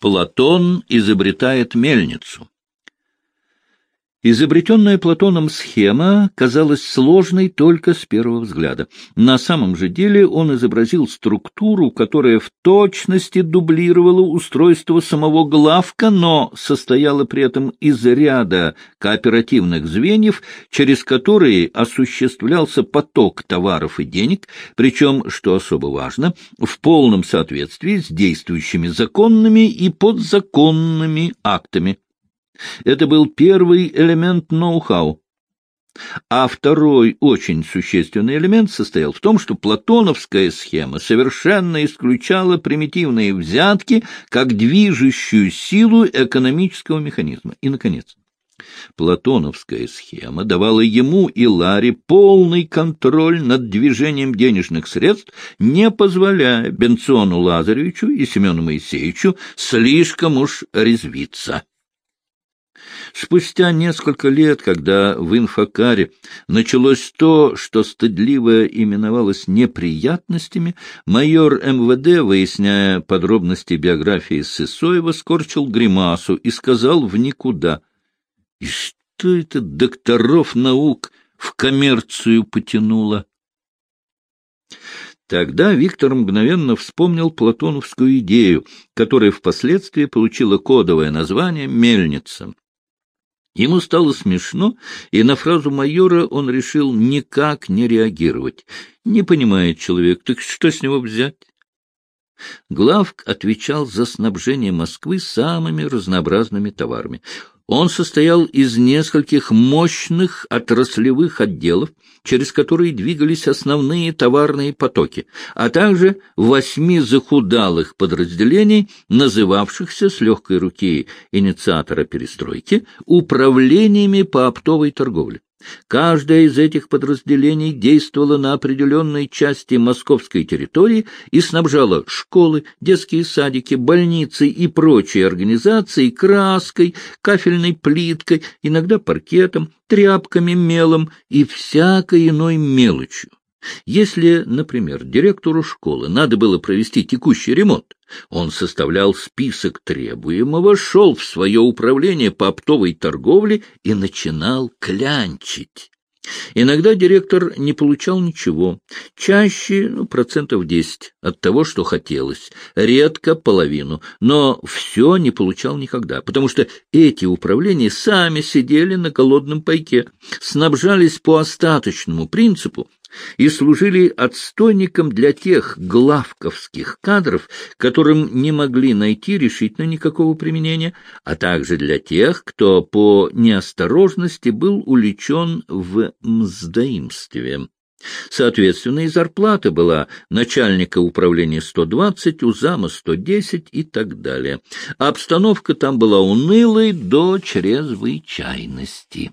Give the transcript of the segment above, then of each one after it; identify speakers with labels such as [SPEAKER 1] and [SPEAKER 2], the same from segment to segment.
[SPEAKER 1] Платон изобретает мельницу. Изобретенная Платоном схема казалась сложной только с первого взгляда. На самом же деле он изобразил структуру, которая в точности дублировала устройство самого главка, но состояла при этом из ряда кооперативных звеньев, через которые осуществлялся поток товаров и денег, причем, что особо важно, в полном соответствии с действующими законными и подзаконными актами. Это был первый элемент ноу-хау. А второй очень существенный элемент состоял в том, что платоновская схема совершенно исключала примитивные взятки как движущую силу экономического механизма. И, наконец, Платоновская схема давала ему и Ларе полный контроль над движением денежных средств, не позволяя Бенциону Лазаревичу и Семену Моисеевичу слишком уж резвиться. Спустя несколько лет, когда в инфокаре началось то, что стыдливо именовалось неприятностями, майор МВД, выясняя подробности биографии Сысоева, скорчил гримасу и сказал в никуда. — И что это докторов наук в коммерцию потянуло? Тогда Виктор мгновенно вспомнил платоновскую идею, которая впоследствии получила кодовое название «мельница». Ему стало смешно, и на фразу майора он решил никак не реагировать. Не понимает человек, так что с него взять? Главк отвечал за снабжение Москвы самыми разнообразными товарами. Он состоял из нескольких мощных отраслевых отделов, через которые двигались основные товарные потоки, а также восьми захудалых подразделений, называвшихся с легкой руки инициатора перестройки управлениями по оптовой торговле. Каждое из этих подразделений действовало на определенной части московской территории и снабжало школы, детские садики, больницы и прочие организации краской, кафельной плиткой, иногда паркетом, тряпками, мелом и всякой иной мелочью. Если, например, директору школы надо было провести текущий ремонт, он составлял список требуемого, шел в свое управление по оптовой торговле и начинал клянчить. Иногда директор не получал ничего, чаще ну, процентов десять от того, что хотелось, редко половину, но все не получал никогда, потому что эти управления сами сидели на голодном пайке, снабжались по остаточному принципу, и служили отстойником для тех главковских кадров, которым не могли найти решительно никакого применения, а также для тех, кто по неосторожности был увлечен в мздоимстве. Соответственно, и зарплата была начальника управления 120, у зама 110 и так далее. обстановка там была унылой до чрезвычайности.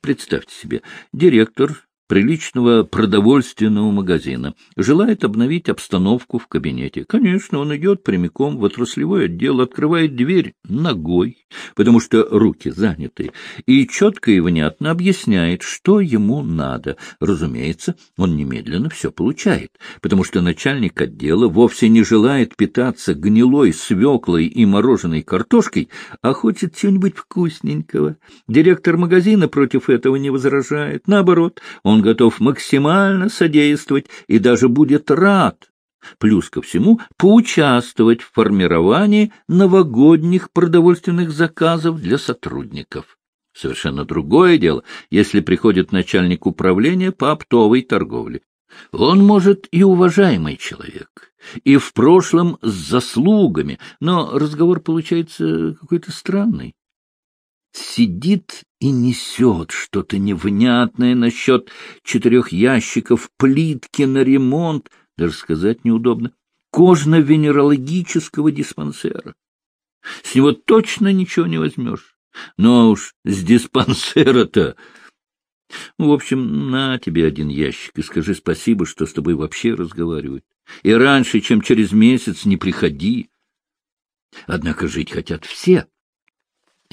[SPEAKER 1] Представьте себе, директор приличного продовольственного магазина, желает обновить обстановку в кабинете. Конечно, он идет прямиком в отраслевой отдел, открывает дверь ногой, потому что руки заняты, и четко и внятно объясняет, что ему надо. Разумеется, он немедленно все получает, потому что начальник отдела вовсе не желает питаться гнилой свеклой и мороженой картошкой, а хочет чего-нибудь вкусненького. Директор магазина против этого не возражает. Наоборот, он готов максимально содействовать и даже будет рад, плюс ко всему, поучаствовать в формировании новогодних продовольственных заказов для сотрудников. Совершенно другое дело, если приходит начальник управления по оптовой торговле. Он, может, и уважаемый человек, и в прошлом с заслугами, но разговор получается какой-то странный сидит и несет что-то невнятное насчет четырех ящиков плитки на ремонт, даже сказать неудобно, кожно-венерологического диспансера. С него точно ничего не возьмешь. Но уж с диспансера-то... В общем, на тебе один ящик и скажи спасибо, что с тобой вообще разговаривают. И раньше, чем через месяц, не приходи. Однако жить хотят все.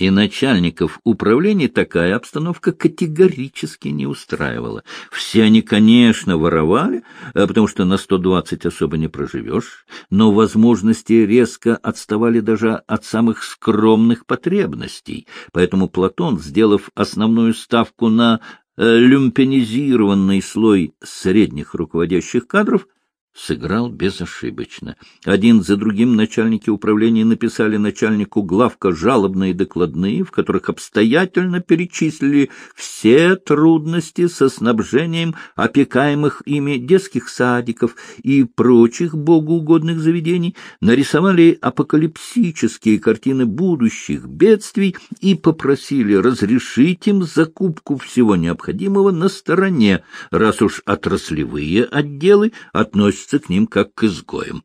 [SPEAKER 1] И начальников управлений такая обстановка категорически не устраивала. Все они, конечно, воровали, э, потому что на 120 особо не проживешь, но возможности резко отставали даже от самых скромных потребностей. Поэтому Платон, сделав основную ставку на э, люмпенизированный слой средних руководящих кадров, сыграл безошибочно. Один за другим начальники управления написали начальнику главка жалобные докладные, в которых обстоятельно перечислили все трудности со снабжением опекаемых ими детских садиков и прочих богоугодных заведений, нарисовали апокалипсические картины будущих бедствий и попросили разрешить им закупку всего необходимого на стороне, раз уж отраслевые отделы относятся относятся к ним как к изгоям.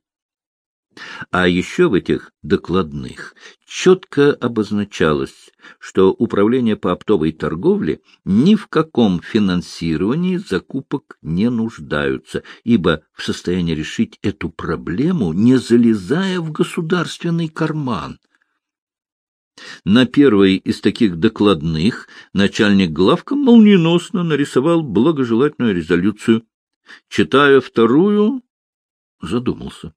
[SPEAKER 1] А еще в этих докладных четко обозначалось, что управление по оптовой торговле ни в каком финансировании закупок не нуждаются, ибо в состоянии решить эту проблему, не залезая в государственный карман. На первой из таких докладных начальник главка молниеносно нарисовал благожелательную резолюцию. Читая вторую, задумался.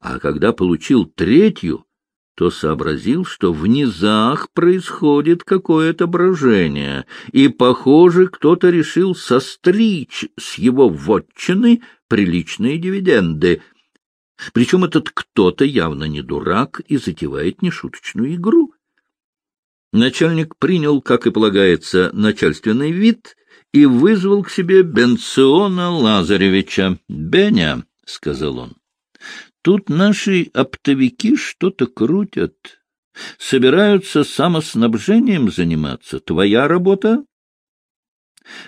[SPEAKER 1] А когда получил третью, то сообразил, что в низах происходит какое-то брожение, и, похоже, кто-то решил состричь с его вотчины приличные дивиденды. Причем этот кто-то явно не дурак и затевает нешуточную игру. Начальник принял, как и полагается, начальственный вид и вызвал к себе Бенциона Лазаревича. — Беня, — сказал он. — Тут наши оптовики что-то крутят. Собираются самоснабжением заниматься. Твоя работа?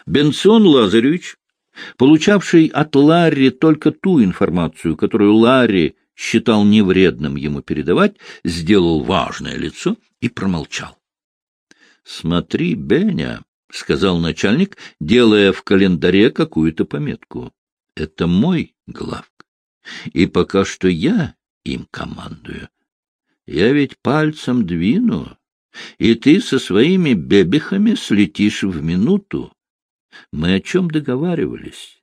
[SPEAKER 1] Бенсон Лазаревич, получавший от Ларри только ту информацию, которую Ларри считал невредным ему передавать, сделал важное лицо и промолчал. — Смотри, Беня, — сказал начальник, делая в календаре какую-то пометку. — Это мой главк. И пока что я им командую. Я ведь пальцем двину, и ты со своими бебехами слетишь в минуту. Мы о чем договаривались?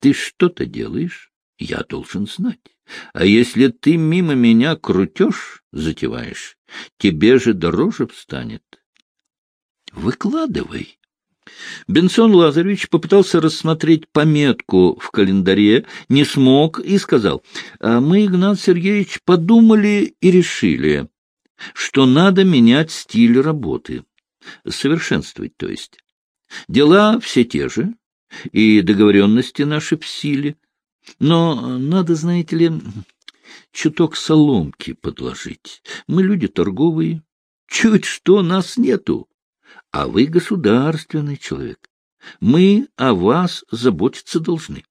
[SPEAKER 1] Ты что-то делаешь, я должен знать. А если ты мимо меня крутешь, затеваешь, тебе же дороже станет. Выкладывай. Бенсон Лазаревич попытался рассмотреть пометку в календаре, не смог и сказал, «А мы, Игнат Сергеевич, подумали и решили, что надо менять стиль работы, совершенствовать, то есть. Дела все те же, и договоренности наши в силе, но надо, знаете ли, чуток соломки подложить. Мы люди торговые, чуть что нас нету а вы государственный человек. Мы о вас заботиться должны.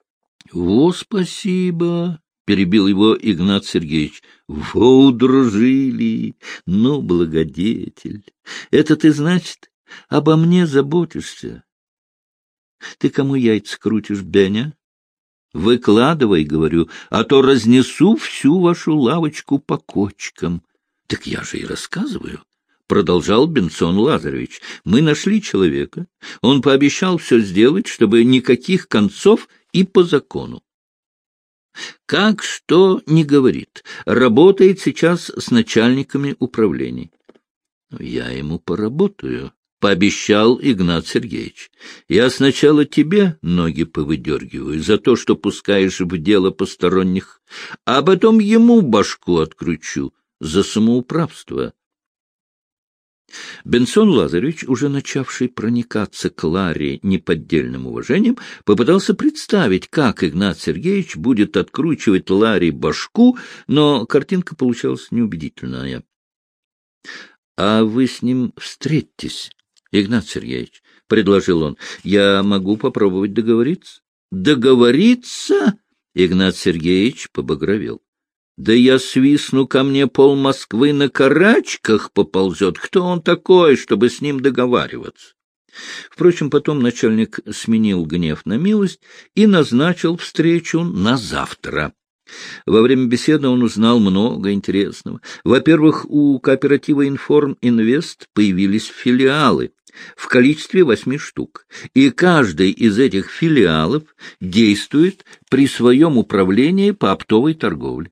[SPEAKER 1] — Во, спасибо! — перебил его Игнат Сергеевич. — Во, удружили! Ну, благодетель! Это ты, значит, обо мне заботишься? Ты кому яйца крутишь, Беня? Выкладывай, говорю, а то разнесу всю вашу лавочку по кочкам. Так я же и рассказываю. — продолжал Бенсон Лазаревич. — Мы нашли человека. Он пообещал все сделать, чтобы никаких концов и по закону. Как что не говорит, работает сейчас с начальниками управлений. — Я ему поработаю, — пообещал Игнат Сергеевич. — Я сначала тебе ноги повыдергиваю за то, что пускаешь в дело посторонних, а потом ему башку откручу за самоуправство. Бенсон Лазаревич, уже начавший проникаться к Ларе неподдельным уважением, попытался представить, как Игнат Сергеевич будет откручивать Ларе башку, но картинка получалась неубедительная. — А вы с ним встретитесь, Игнат Сергеевич, — предложил он. — Я могу попробовать договориться. — Договориться? — Игнат Сергеевич побагровел. Да я свистну ко мне пол Москвы на карачках поползет. Кто он такой, чтобы с ним договариваться? Впрочем, потом начальник сменил гнев на милость и назначил встречу на завтра. Во время беседы он узнал много интересного. Во-первых, у кооператива «Информ Инвест» появились филиалы в количестве восьми штук, и каждый из этих филиалов действует при своем управлении по оптовой торговле.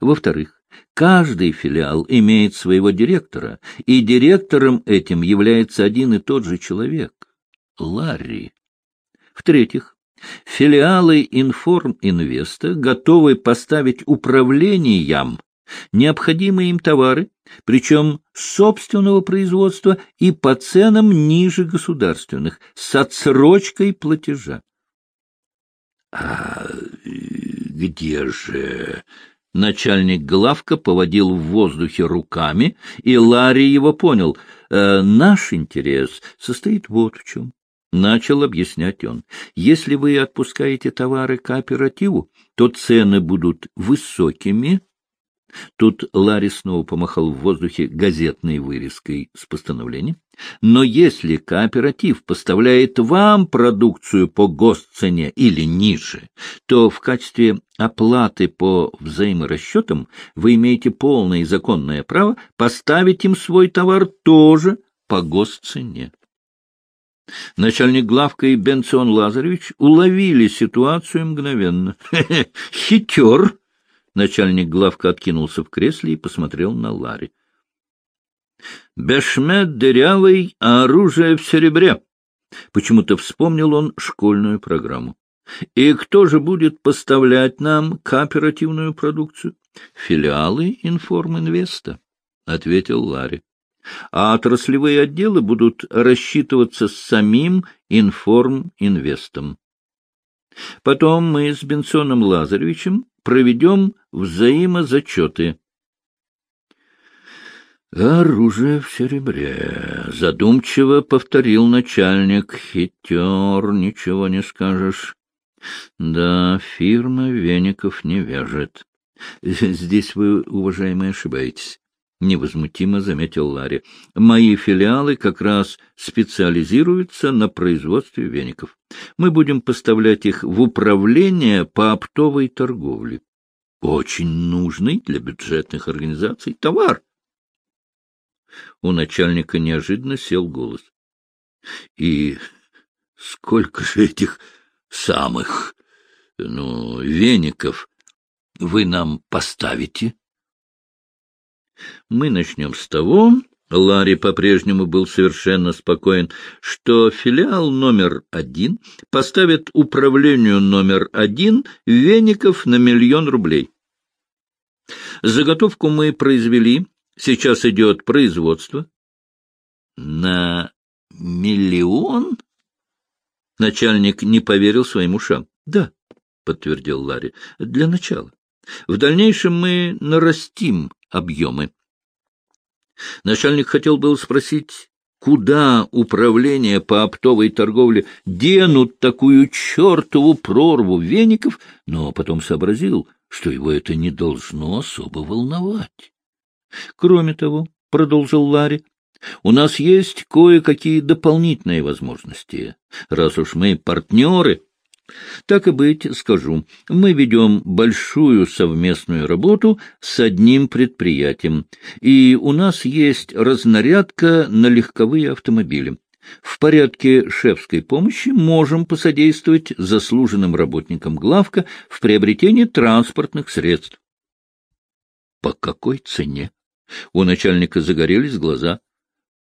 [SPEAKER 1] Во-вторых, каждый филиал имеет своего директора, и директором этим является один и тот же человек — Ларри. В-третьих, Филиалы Информинвеста готовы поставить управлениям необходимые им товары, причем собственного производства и по ценам ниже государственных, с отсрочкой платежа. — А где же... Начальник главка поводил в воздухе руками, и Ларри его понял. «Э, «Наш интерес состоит вот в чем. Начал объяснять он. Если вы отпускаете товары кооперативу, то цены будут высокими. Тут Ларри снова помахал в воздухе газетной вырезкой с постановлением. Но если кооператив поставляет вам продукцию по госцене или ниже, то в качестве оплаты по взаиморасчетам вы имеете полное и законное право поставить им свой товар тоже по госцене. Начальник главка и Бенцион Лазаревич уловили ситуацию мгновенно. — Хитер! Начальник главка откинулся в кресле и посмотрел на Ларри. — Бешмет дырявый, а оружие в серебре. Почему-то вспомнил он школьную программу. — И кто же будет поставлять нам кооперативную продукцию? — Филиалы Информинвеста, — ответил Ларри а отраслевые отделы будут рассчитываться с самим Информинвестом. Потом мы с Бенсоном Лазаревичем проведем взаимозачеты. «Оружие в серебре», — задумчиво повторил начальник. «Хитер, ничего не скажешь». «Да, фирма веников не вяжет». «Здесь вы, уважаемый, ошибаетесь. — невозмутимо заметил Ларри. — Мои филиалы как раз специализируются на производстве веников. Мы будем поставлять их в управление по оптовой торговле. Очень нужный для бюджетных организаций товар. У начальника неожиданно сел голос. — И сколько же этих самых, ну, веников вы нам поставите? — мы начнем с того, Ларри по-прежнему был совершенно спокоен, что филиал номер один поставит управлению номер один веников на миллион рублей. Заготовку мы произвели, сейчас идет производство. На миллион? Начальник не поверил своим ушам. Да, подтвердил Ларри, для начала. В дальнейшем мы нарастим объемы. Начальник хотел был спросить, куда управление по оптовой торговле денут такую чертову прорву веников, но потом сообразил, что его это не должно особо волновать. Кроме того, — продолжил Ларри, — у нас есть кое-какие дополнительные возможности. Раз уж мы партнеры, так и быть, скажу, мы ведем большую совместную работу с одним предприятием, и у нас есть разнарядка на легковые автомобили. В порядке шефской помощи можем посодействовать заслуженным работникам главка в приобретении транспортных средств. По какой цене? У начальника загорелись глаза.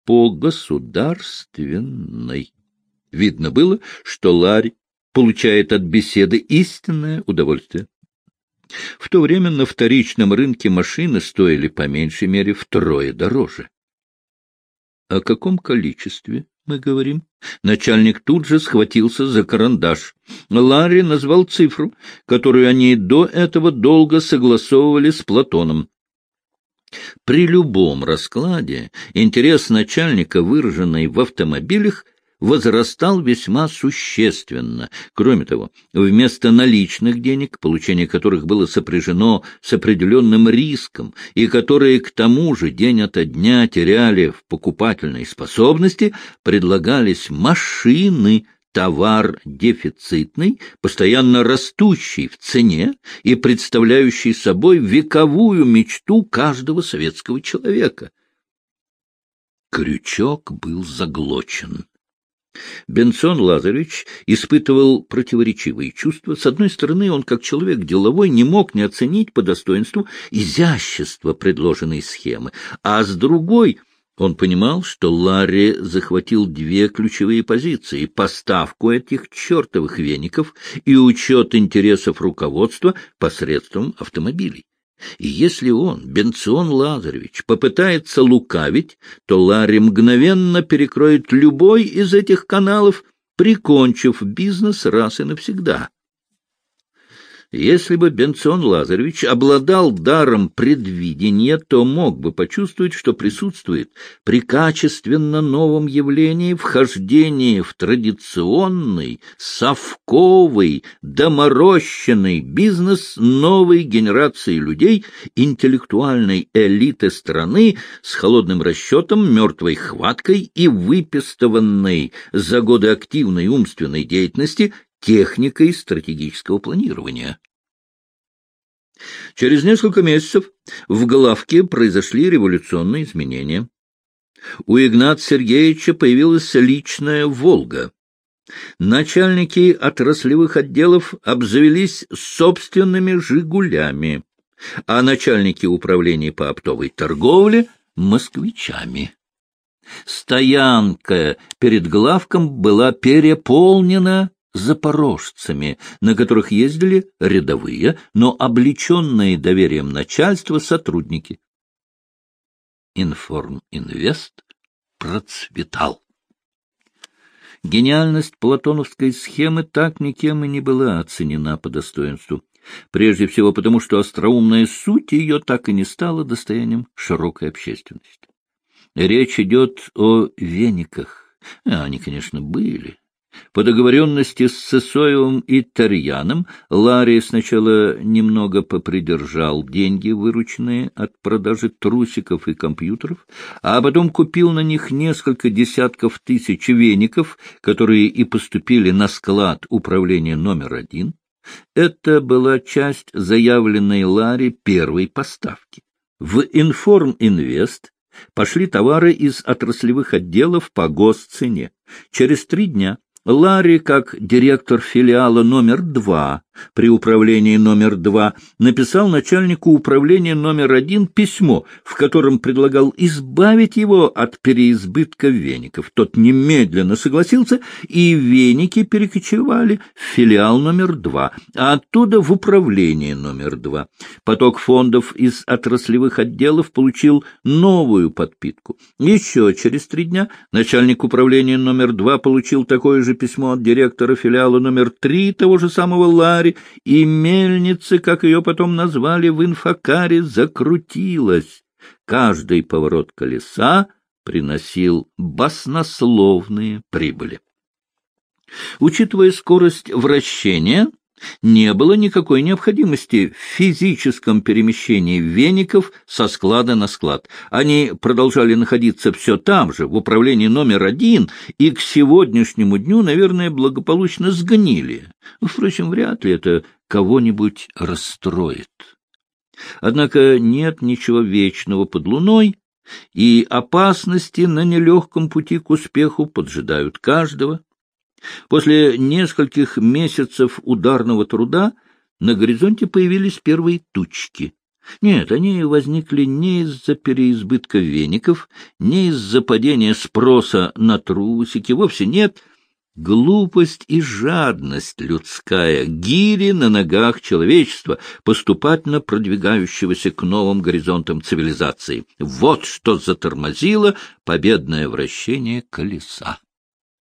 [SPEAKER 1] По государственной. Видно было, что Ларь получает от беседы истинное удовольствие. В то время на вторичном рынке машины стоили по меньшей мере втрое дороже. О каком количестве мы говорим? Начальник тут же схватился за карандаш. Ларри назвал цифру, которую они до этого долго согласовывали с Платоном. При любом раскладе интерес начальника, выраженный в автомобилях, возрастал весьма существенно. Кроме того, вместо наличных денег, получение которых было сопряжено с определенным риском, и которые к тому же день ото дня теряли в покупательной способности, предлагались машины, товар дефицитный, постоянно растущий в цене и представляющий собой вековую мечту каждого советского человека. Крючок был заглочен. Бенсон Лазаревич испытывал противоречивые чувства. С одной стороны, он, как человек деловой, не мог не оценить по достоинству изящество предложенной схемы, а с другой — он понимал, что Ларри захватил две ключевые позиции — поставку этих чертовых веников и учет интересов руководства посредством автомобилей. И если он, Бенцион Лазаревич, попытается лукавить, то Ларри мгновенно перекроет любой из этих каналов, прикончив бизнес раз и навсегда. Если бы Бенцион Лазаревич обладал даром предвидения, то мог бы почувствовать, что присутствует при качественно новом явлении вхождении в традиционный, совковый, доморощенный бизнес новой генерации людей, интеллектуальной элиты страны с холодным расчетом, мертвой хваткой и выпестованной за годы активной умственной деятельности техникой стратегического планирования. Через несколько месяцев в Главке произошли революционные изменения. У Игната Сергеевича появилась личная «Волга». Начальники отраслевых отделов обзавелись собственными «Жигулями», а начальники управления по оптовой торговле — москвичами. Стоянка перед главком была переполнена запорожцами, на которых ездили рядовые, но облеченные доверием начальства сотрудники. Информинвест процветал. Гениальность платоновской схемы так никем и не была оценена по достоинству. Прежде всего потому, что остроумная суть ее так и не стала достоянием широкой общественности. Речь идет о вениках. Они, конечно, были, по договоренности с Сысоевым и Тарьяном Ларри сначала немного попридержал деньги, вырученные от продажи трусиков и компьютеров, а потом купил на них несколько десятков тысяч веников, которые и поступили на склад управления номер один. Это была часть заявленной Ларри первой поставки. В Информинвест пошли товары из отраслевых отделов по госцене. Через три дня Ларри, как директор филиала номер два при управлении номер два, написал начальнику управления номер один письмо, в котором предлагал избавить его от переизбытка веников. Тот немедленно согласился, и веники перекочевали в филиал номер два, а оттуда в управление номер два. Поток фондов из отраслевых отделов получил новую подпитку. Еще через три дня начальник управления номер два получил такое же письмо от директора филиала номер три того же самого Ларри, и мельница, как ее потом назвали в инфокаре, закрутилась. Каждый поворот колеса приносил баснословные прибыли. Учитывая скорость вращения, не было никакой необходимости в физическом перемещении веников со склада на склад. Они продолжали находиться все там же, в управлении номер один, и к сегодняшнему дню, наверное, благополучно сгнили. Впрочем, вряд ли это кого-нибудь расстроит. Однако нет ничего вечного под луной, и опасности на нелегком пути к успеху поджидают каждого. После нескольких месяцев ударного труда на горизонте появились первые тучки. Нет, они возникли не из-за переизбытка веников, не из-за падения спроса на трусики, вовсе нет. Глупость и жадность людская, гири на ногах человечества, поступательно продвигающегося к новым горизонтам цивилизации. Вот что затормозило победное вращение колеса.